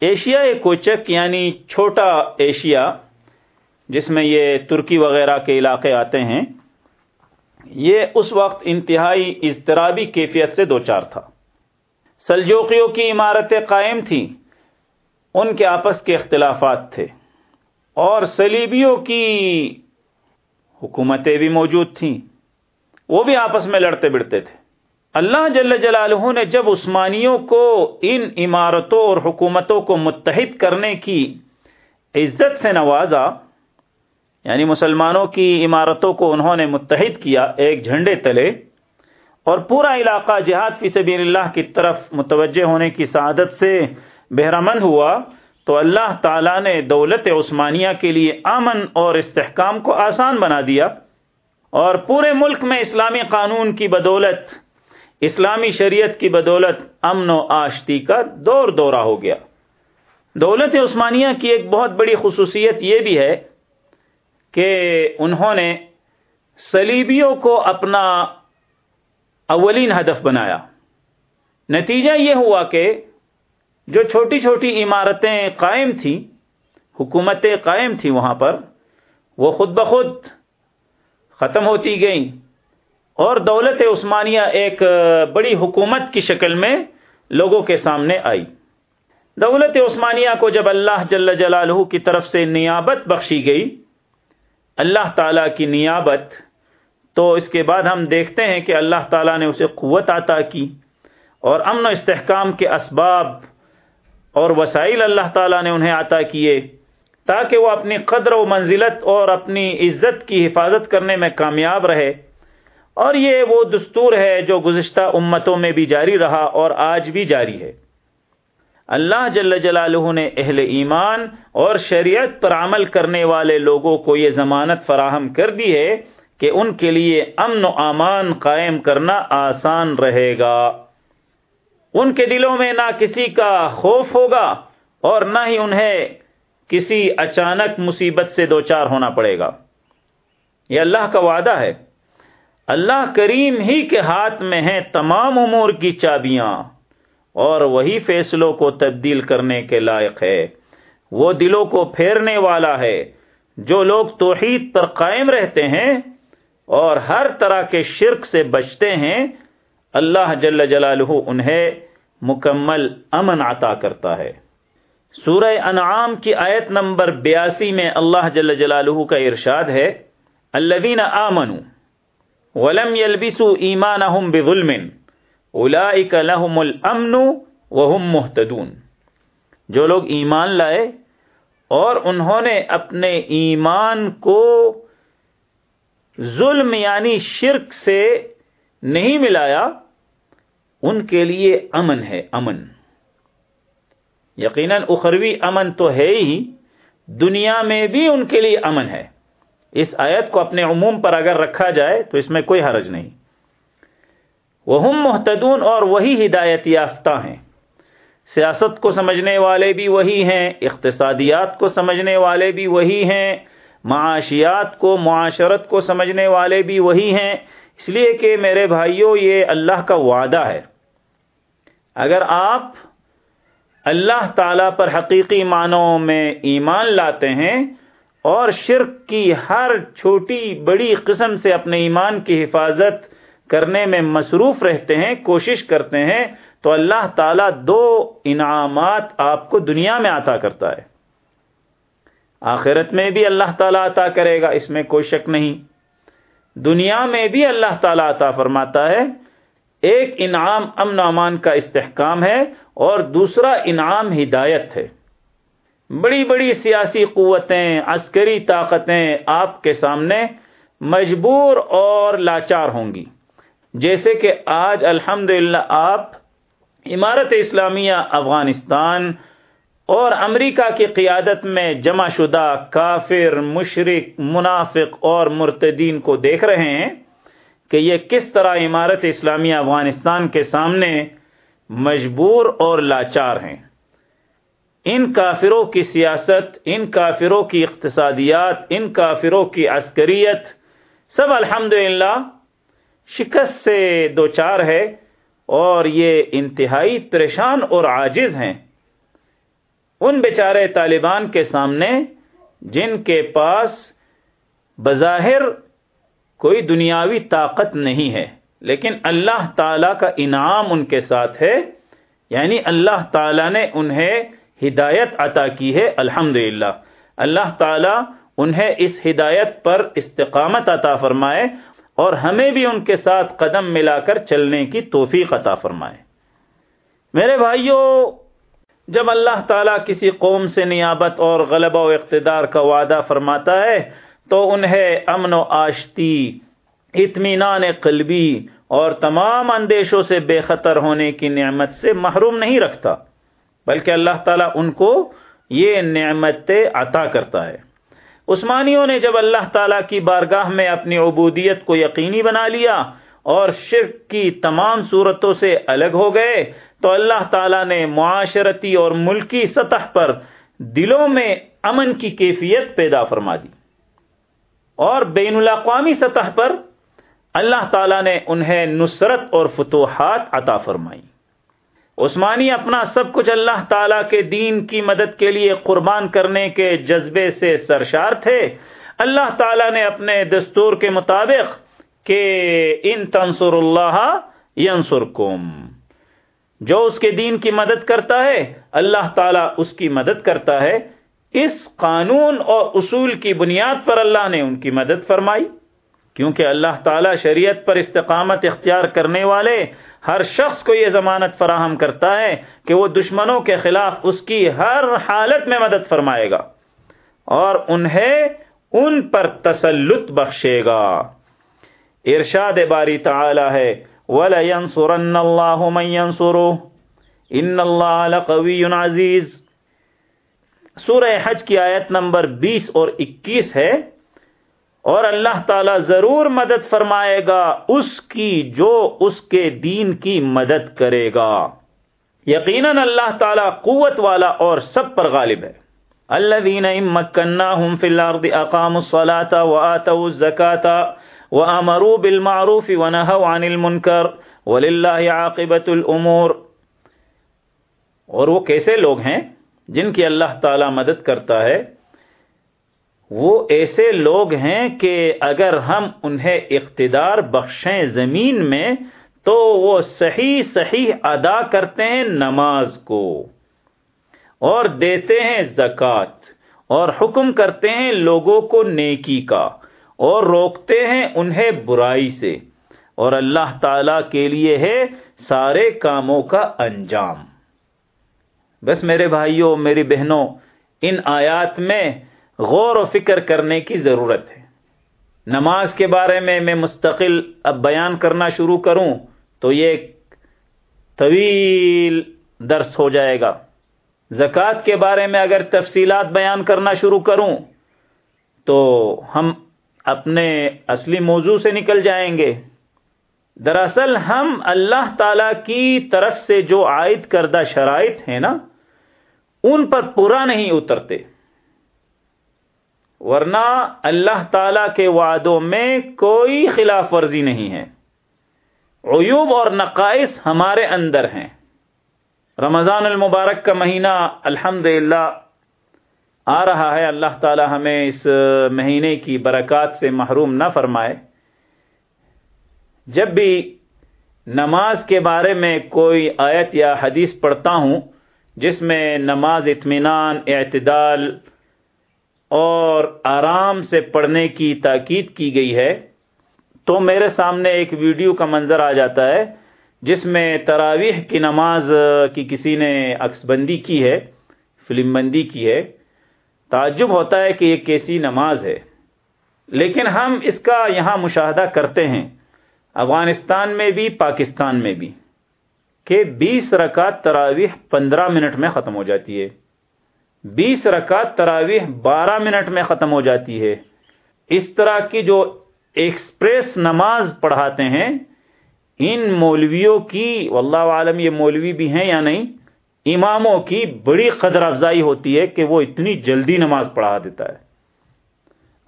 Asia کوچک یعنی چھوٹا Asia جس میں یہ ترکی وغیرہ کے علاقے آتے ہیں، یہ اس وقت انتہائی اضطرابی کیفیت سے دوچار تھا۔ سلجوقیوں کی عمارتیں قائم تھیں، ان کے آپس کے اختلافات تھے۔ اور سلیبیوں کی حکومتیں بھی موجود تھیں۔ وہ بھی آپس میں لڑتے بڑھتے تھے۔ اللہ جل جلالہ نے جب عثمانیوں کو ان عمارتوں اور حکومتوں کو متحد کرنے کی عزت سے نوازا یعنی مسلمانوں کی عمارتوں کو انہوں نے متحد کیا ایک جھنڈے تلے، اور پورا علاقہ جہاد فی سبیل اللہ کی طرف متوجہ ہونے کی سعادت سے بہرمند ہوا، تو اللہ تعالی نے دولت عثمانیہ کے لیے امن اور استحکام کو آسان بنا دیا، اور پورے ملک میں اسلامی قانون کی بدولت اسلامی شریعت کی بدولت امن و آشتی کا دور دورہ ہو گیا۔ دولت عثمانیہ کی ایک بہت بڑی خصوصیت یہ بھی ہے کہ انہوں نے سلیبیوں کو اپنا اولین ہدف بنایا۔ نتیجہ یہ ہوا کہ جو چھوٹی چھوٹی عمارتیں قائم تھیں، حکومتیں قائم تھیں وہاں پر، وہ خود بخود ختم ہوتی گئیں۔ اور دولت عثمانیہ ایک بڑی حکومت کی شکل میں لوگوں کے سامنے آئی۔ دولت عثمانیہ کو جب اللہ جل جلالہ کی طرف سے نیابت بخشی گئی، اللہ تعالی کی نیابت، تو اس کے بعد ہم دیکھتے ہیں کہ اللہ تعالیٰ نے اسے قوت عطا کی اور امن و استحکام کے اسباب اور وسائل اللہ تعالیٰ نے انہیں عطا کیے تاکہ وہ اپنی قدر و منزلت اور اپنی عزت کی حفاظت کرنے میں کامیاب رہے۔ اور یہ وہ دستور ہے جو گزشتہ امتوں میں بھی جاری رہا اور آج بھی جاری ہے۔ اللہ جل جلالہ نے اہل ایمان اور شریعت پر عمل کرنے والے لوگوں کو یہ ضمانت فراہم کر دی ہے کہ ان کے لیے امن و امان قائم کرنا آسان رہے گا۔ ان کے دلوں میں نہ کسی کا خوف ہوگا اور نہ ہی انہیں کسی اچانک مصیبت سے دوچار ہونا پڑے گا۔ یہ اللہ کا وعدہ ہے۔ اللہ کریم ہی کے ہاتھ میں ہیں تمام امور کی چابیاں، اور وہی فیصلوں کو تبدیل کرنے کے لائق ہے۔ وہ دلوں کو پھیرنے والا ہے۔ جو لوگ توحید پر قائم رہتے ہیں اور ہر طرح کے شرک سے بچتے ہیں، اللہ جل جلالہ انہیں مکمل امن عطا کرتا ہے۔ سورہ انعام کی آیت نمبر بیاسی میں اللہ جل جلالہ کا ارشاد ہے، الذین آمنوا ولم يلبسوا ایمانهم بظلم. اولئک لهم الامن وهم مهتدون. جو لوگ ایمان لائے اور انہوں نے اپنے ایمان کو ظلم یعنی شرک سے نہیں ملایا، ان کے لیے امن ہے، امن۔ یقیناً اخروی امن تو ہے ہی، دنیا میں بھی ان کے لیے امن ہے۔ اس آیت کو اپنے عموم پر اگر رکھا جائے تو اس میں کوئی حرج نہیں۔ وہ محتدون اور وہی ہدایت یافتہ ہیں۔ سیاست کو سمجھنے والے بھی وہی ہیں، اقتصادیات کو سمجھنے والے بھی وہی ہیں، معاشیات کو، معاشرت کو سمجھنے والے بھی وہی ہیں۔ اس لیے کہ میرے بھائیوں یہ اللہ کا وعدہ ہے۔ اگر آپ اللہ تعالی پر حقیقی معنوں میں ایمان لاتے ہیں اور شرک کی ہر چھوٹی بڑی قسم سے اپنے ایمان کی حفاظت کرنے میں مصروف رہتے ہیں، کوشش کرتے ہیں، تو اللہ تعالیٰ دو انعامات آپ کو دنیا میں عطا کرتا ہے۔ آخرت میں بھی اللہ تعالیٰ عطا کرے گا، اس میں کوئی شک نہیں۔ دنیا میں بھی اللہ تعالیٰ عطا فرماتا ہے۔ ایک انعام امن امان کا استحکام ہے اور دوسرا انعام ہدایت ہے۔ بڑی بڑی سیاسی قوتیں، عسکری طاقتیں آپ کے سامنے مجبور اور لاچار ہوں گی۔ جیسے کہ آج الحمد آپ عمارت اسلامیہ، افغانستان اور امریکہ کی قیادت میں جمع شدہ کافر مشرق منافق اور مرتدین کو دیکھ رہے ہیں کہ یہ کس طرح عمارت اسلامیہ، افغانستان کے سامنے مجبور اور لاچار ہیں۔ ان کافروں کی سیاست، ان کافروں کی اقتصادیات، ان کافروں کی عسکریت، سب الحمد شکست سے دوچار ہے اور یہ انتہائی پریشان اور عاجز ہیں۔ ان بیچارے طالبان کے سامنے جن کے پاس بظاہر کوئی دنیاوی طاقت نہیں ہے، لیکن اللہ تعالی کا انعام ان کے ساتھ ہے یعنی اللہ تعالی نے انہیں ہدایت عطا کی ہے الحمد اللہ تعالی انہیں اس ہدایت پر استقامت عطا فرمائے اور ہمیں بھی ان کے ساتھ قدم ملا کر چلنے کی توفیق عطا فرمائے۔ میرے بھائیوں جب اللہ تعالیٰ کسی قوم سے نیابت اور غلبہ و اقتدار کا وعدہ فرماتا ہے، تو انہیں امن و آشتی، اطمینان قلبی اور تمام اندیشوں سے بے خطر ہونے کی نعمت سے محروم نہیں رکھتا۔ بلکہ اللہ تعالیٰ ان کو یہ نعمت عطا کرتا ہے۔ عثمانیوں نے جب اللہ تعالیٰ کی بارگاہ میں اپنی عبودیت کو یقینی بنا لیا اور شرک کی تمام صورتوں سے الگ ہو گئے، تو اللہ تعالیٰ نے معاشرتی اور ملکی سطح پر دلوں میں امن کی کیفیت پیدا فرما دی۔ اور بین الاقوامی سطح پر اللہ تعالیٰ نے انہیں نصرت اور فتوحات عطا فرمائی۔ عثمانی اپنا سب کچھ اللہ تعالی کے دین کی مدد کے لیے قربان کرنے کے جذبے سے سرشار تھے۔ اللہ تعالی نے اپنے دستور کے مطابق کہ ان تنصر اللہ ینصر جو اس کے دین کی مدد کرتا ہے، اللہ تعالیٰ اس کی مدد کرتا ہے۔ اس قانون اور اصول کی بنیاد پر اللہ نے ان کی مدد فرمائی۔ کیونکہ اللہ تعالیٰ شریعت پر استقامت اختیار کرنے والے ہر شخص کو یہ ضمانت فراہم کرتا ہے کہ وہ دشمنوں کے خلاف اس کی ہر حالت میں مدد فرمائے گا اور انہیں ان پر تسلط بخشے گا۔ ارشاد باری تعالی ہے وَلَيَنصُرَنَّ اللَّهُ مَن يَنصُرُهُ۔ إِنَّ اللَّهَ لَقَوِيٌّ عَزِيزٌ۔ سورہ حج کی آیت نمبر بیس اور اکیس ہے۔ اور اللہ تعالی ضرور مدد فرمائے گا، اس کی جو اس کے دین کی مدد کرے گا۔ یقیناً اللہ تعالی قوت والا اور سب پر غالب ہے۔ الذين مكناهم في الارض اقاموا الصلاه واتوا الزكاه وامروا بالمعروف ونهوا عن المنكر ولله عاقبه الامور۔ اور وہ کیسے لوگ ہیں جن کی اللہ تعالی مدد کرتا ہے؟ وہ ایسے لوگ ہیں کہ اگر ہم انہیں اقتدار بخشیں زمین میں، تو وہ صحیح صحیح ادا کرتے ہیں نماز کو، اور دیتے ہیں زکوٰۃ، اور حکم کرتے ہیں لوگوں کو نیکی کا، اور روکتے ہیں انہیں برائی سے۔ اور اللہ تعالی کے لیے ہے سارے کاموں کا انجام۔ بس میرے بھائیوں، میری بہنوں، ان آیات میں غور و فکر کرنے کی ضرورت ہے۔ نماز کے بارے میں میں مستقل اب بیان کرنا شروع کروں تو یہ ایک طویل درس ہو جائے گا۔ زکوٰۃ کے بارے میں اگر تفصیلات بیان کرنا شروع کروں تو ہم اپنے اصلی موضوع سے نکل جائیں گے۔ دراصل ہم اللہ تعالی کی طرف سے جو عائد کردہ شرائط ہیں نا، ان پر پورا نہیں اترتے۔ ورنہ اللہ تعالی کے وعدوں میں کوئی خلاف ورزی نہیں ہے۔ عیوب اور نقائص ہمارے اندر ہیں۔ رمضان المبارک کا مہینہ الحمد آ رہا ہے۔ اللہ تعالی ہمیں اس مہینے کی برکات سے محروم نہ فرمائے۔ جب بھی نماز کے بارے میں کوئی آیت یا حدیث پڑھتا ہوں، جس میں نماز اطمینان، اعتدال اور آرام سے پڑھنے کی تاکید کی گئی ہے، تو میرے سامنے ایک ویڈیو کا منظر آ جاتا ہے، جس میں تراویح کی نماز کی کسی نے عکس بندی کی ہے، فلم بندی کی ہے۔ تعجب ہوتا ہے کہ یہ کیسی نماز ہے۔ لیکن ہم اس کا یہاں مشاہدہ کرتے ہیں، افغانستان میں بھی، پاکستان میں بھی، کہ بیس رکعت تراویح پندرہ منٹ میں ختم ہو جاتی ہے۔ بیس رکعت تراویح بارہ منٹ میں ختم ہو جاتی ہے۔ اس طرح کی جو ایکسپریس نماز پڑھاتے ہیں، ان مولویوں کی، واللہ عالم یہ مولوی بھی ہیں یا نہیں، اماموں کی بڑی قدر افزائی ہوتی ہے کہ وہ اتنی جلدی نماز پڑھا دیتا ہے۔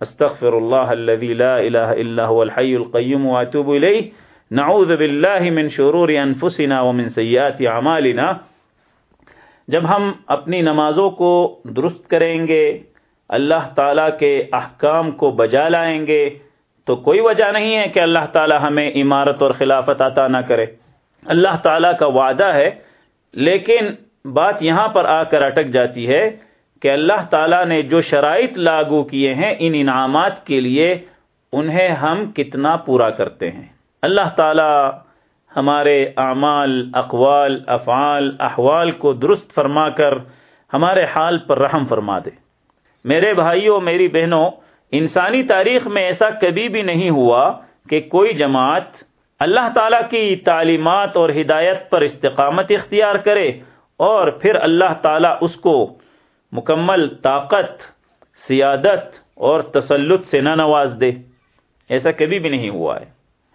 استغفر اللہ الذي لا الہ الا هو الحی القیم واتوب الیہ۔ نعوذ باللہ من شرور انفسنا ومن سیئات اعمالنا۔ جب ہم اپنی نمازوں کو درست کریں گے، اللہ تعالیٰ کے احکام کو بجا لائیں گے، تو کوئی وجہ نہیں ہے کہ اللہ تعالیٰ ہمیں عمارت اور خلافت عطا نہ کرے۔ اللہ تعالیٰ کا وعدہ ہے، لیکن بات یہاں پر آ کر اٹک جاتی ہے کہ اللہ تعالیٰ نے جو شرائط لاگو کیے ہیں ان انعامات کے لیے، انہیں ہم کتنا پورا کرتے ہیں۔ اللہ تعالیٰ ہمارے اعمال، اقوال، افعال، احوال کو درست فرما کر ہمارے حال پر رحم فرما دے۔ میرے بھائیوں، میری بہنوں، انسانی تاریخ میں ایسا کبھی بھی نہیں ہوا کہ کوئی جماعت اللہ تعالیٰ کی تعلیمات اور ہدایت پر استقامت اختیار کرے اور پھر اللہ تعالیٰ اس کو مکمل طاقت، سیادت اور تسلط سے نہ نواز دے۔ ایسا کبھی بھی نہیں ہوا ہے۔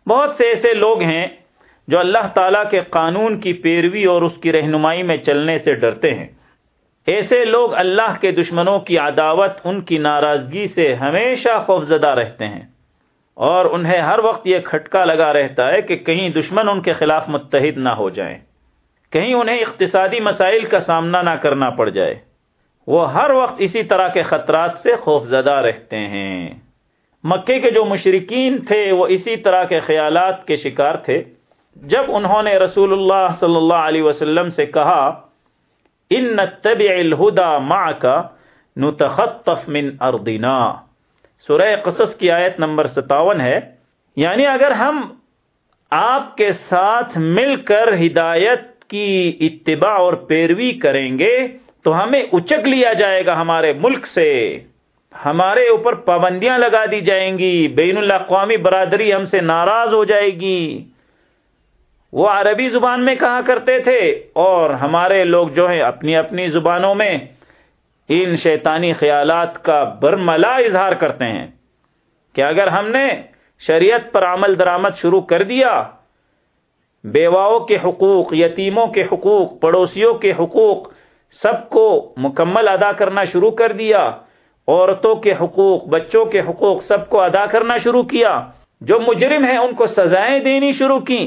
بہت سے ایسے لوگ ہیں جو اللہ تعالیٰ کے قانون کی پیروی اور اس کی رہنمائی میں چلنے سے ڈرتے ہیں۔ ایسے لوگ اللہ کے دشمنوں کی عداوت، ان کی ناراضگی سے ہمیشہ خوفزدہ رہتے ہیں۔ اور انہیں ہر وقت یہ کھٹکا لگا رہتا ہے کہ کہیں دشمن ان کے خلاف متحد نہ ہو جائیں۔ کہیں انہیں اقتصادی مسائل کا سامنا نہ کرنا پڑ جائے۔ وہ ہر وقت اسی طرح کے خطرات سے خوف زدہ رہتے ہیں۔ مکے کے جو مشرقین تھے، وہ اسی طرح کے خیالات کے شکار تھے۔ جب انہوں نے رسول اللہ صلی اللہ علیہ وسلم سے کہا، ان طبع الہدا ماں کا نتخطف من اردنا. سورہ قصص کی آیت نمبر ستاون ہے۔ یعنی اگر ہم آپ کے ساتھ مل کر ہدایت کی اتباع اور پیروی کریں گے، تو ہمیں اچک لیا جائے گا ہمارے ملک سے۔ ہمارے اوپر پابندیاں لگا دی جائیں گی، بین الاقوامی برادری ہم سے ناراض ہو جائے گی۔ وہ عربی زبان میں کہا کرتے تھے اور ہمارے لوگ جو ہیں اپنی اپنی زبانوں میں ان شیطانی خیالات کا برملا اظہار کرتے ہیں کہ اگر ہم نے شریعت پر عمل درآمد شروع کر دیا، بیواؤں کے حقوق، یتیموں کے حقوق، پڑوسیوں کے حقوق سب کو مکمل ادا کرنا شروع کر دیا، عورتوں کے حقوق، بچوں کے حقوق سب کو ادا کرنا شروع کیا، جو مجرم ہیں ان کو سزائیں دینی شروع کی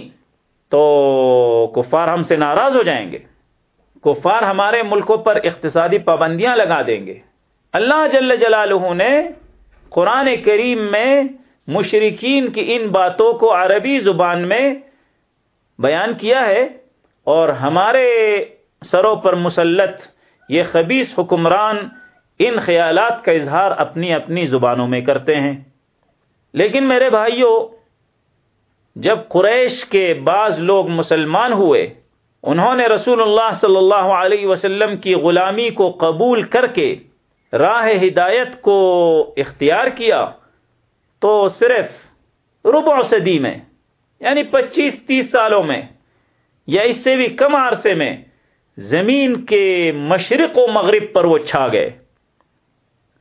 تو کفار ہم سے ناراض ہو جائیں گے۔ کفار ہمارے ملکوں پر اقتصادی پابندیاں لگا دیں گے۔ اللہ جل جلالہ نے قرآن کریم میں مشرقین کی ان باتوں کو عربی زبان میں بیان کیا ہے اور ہمارے سروں پر مسلط یہ خبیص حکمران ان خیالات کا اظہار اپنی اپنی زبانوں میں کرتے ہیں۔ لیکن میرے بھائیوں جب قریش کے بعض لوگ مسلمان ہوئے، انہوں نے رسول اللہ صلی اللہ علیہ وسلم کی غلامی کو قبول کر کے راہ ہدایت کو اختیار کیا، تو صرف ربع صدی میں یعنی پچیس تیس سالوں میں، یا اس سے بھی کم عرصے میں زمین کے مشرق و مغرب پر وہ چھا گئے۔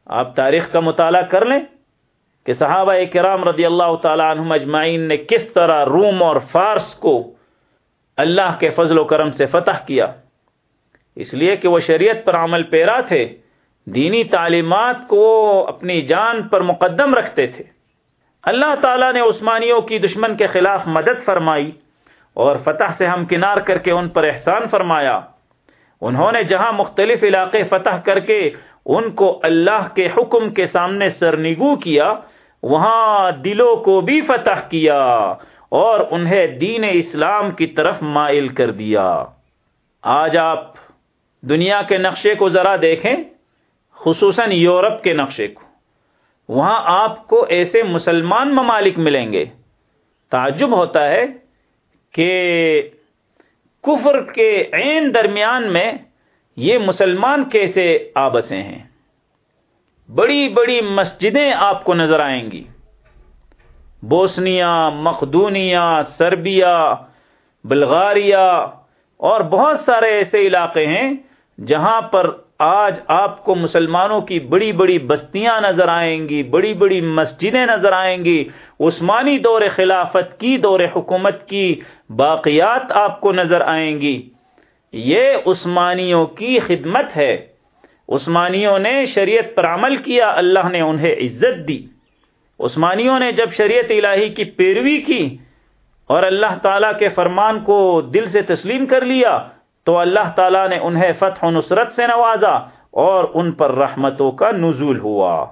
آپ تاریخ کا مطالعہ کر لیں۔ کہ صحابہ کرام رضی اللہ تعالی عنہم اجمعین نے کس طرح روم اور فارس کو اللہ کے فضل و کرم سے فتح کیا۔ اس لیے کہ وہ شریعت پر عمل پیرا تھے، دینی تعلیمات کو اپنی جان پر مقدم رکھتے تھے۔ اللہ تعالیٰ نے عثمانیوں کی دشمن کے خلاف مدد فرمائی اور فتح سے ہم کنار کر کے ان پر احسان فرمایا۔ انہوں نے جہاں مختلف علاقے فتح کر کے ان کو اللہ کے حکم کے سامنے سرنگو کیا وہاں دلوں کو بھی فتح کیا اور انہیں دین اسلام کی طرف مائل کر دیا۔ آج آپ دنیا کے نقشے کو ذرا دیکھیں، خصوصاً یورپ کے نقشے کو۔ وہاں آپ کو ایسے مسلمان ممالک ملیں گے۔ تعجب ہوتا ہے کہ کفر کے عین درمیان میں یہ مسلمان کیسے آبسے ہیں۔ بڑی بڑی مسجدیں آپ کو نظر آئیں گی۔ بوسنیا، مقدونیا، سربیا بلغاریا اور بہت سارے ایسے علاقے ہیں جہاں پر آج آپ کو مسلمانوں کی بڑی بڑی بستیاں نظر آئیں گی، بڑی بڑی مسجدیں نظر آئیں گی۔ عثمانی دور خلافت کی، دور حکومت کی باقیات آپ کو نظر آئیں گی۔ یہ عثمانیوں کی خدمت ہے۔ عثمانیوں نے شریعت پر عمل کیا، اللہ نے انہیں عزت دی۔ عثمانیوں نے جب شریعت الہی کی پیروی کی اور اللہ تعالیٰ کے فرمان کو دل سے تسلیم کر لیا، تو اللہ تعالیٰ نے انہیں فتح و نصرت سے نوازا اور ان پر رحمتوں کا نزول ہوا۔